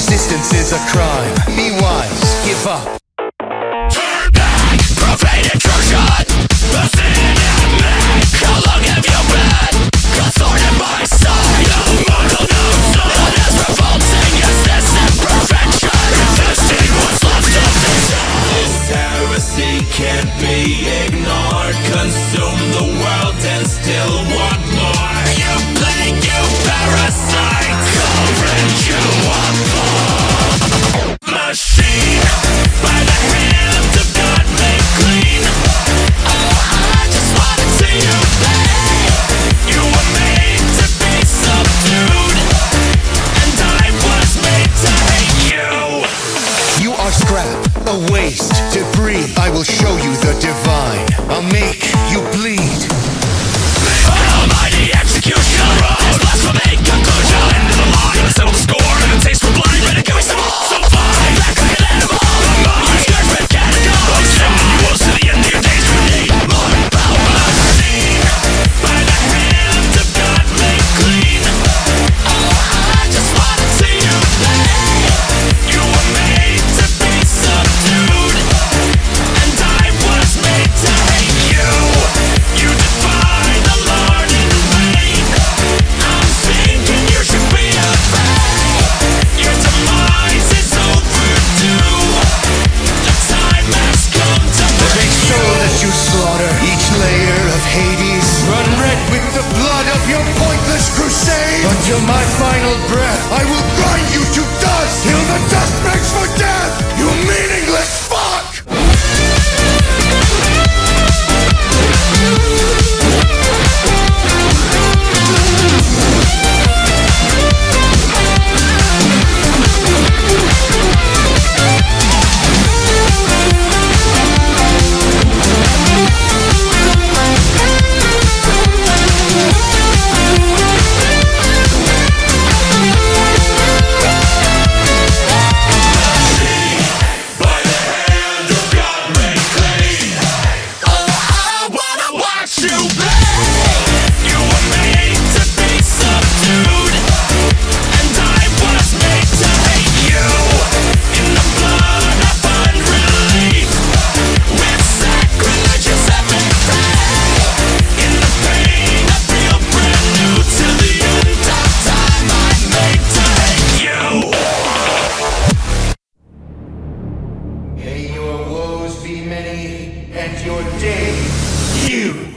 Resistance is a crime. Be wise, give up. Turn back, profane intrusion. Me. How long have you been? Mortal revolting. Is this imperfection? Left. This heresy can't be ignored. Consume the world and still want. debris. I will show you the divine. I'll make you bleed. your pointless crusade. Until my final breath, I will grind you to dust till the many, and your day, you!